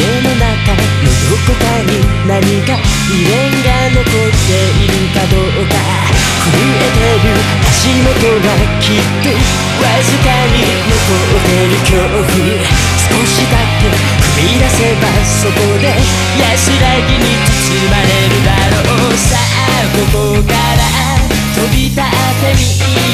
家の中のどこかに何か未練が残っているかどうか。震えてる足元はきっとわずかに残ってる恐怖。少しだけ踏み出せばそこで安らぎに包まれるだろうさ。あここから飛び立ってみ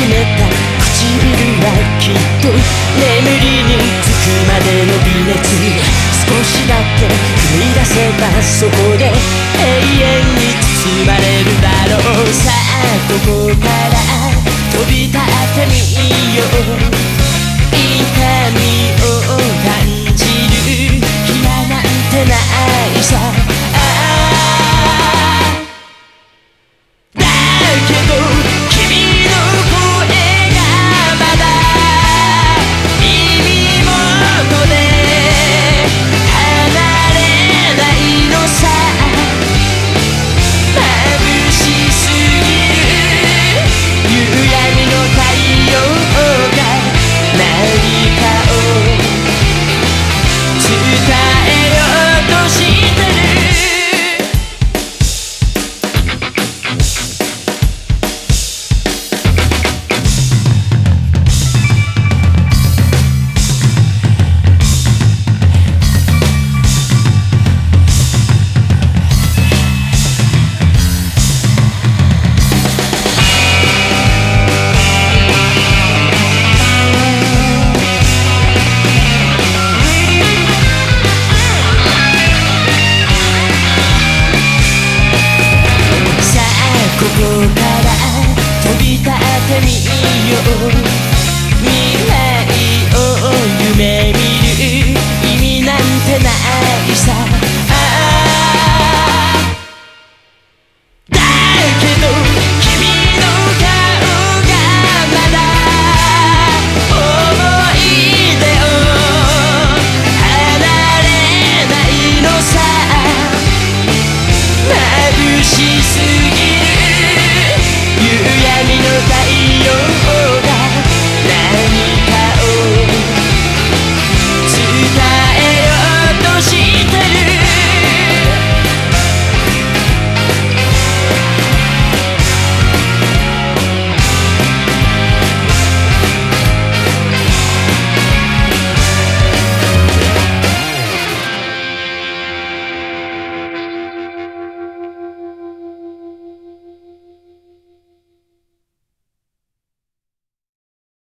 しめた唇はきっと眠りにつくまでの微熱少しだけ踏み出せばそこで永遠に包まれるだろうさあここから te.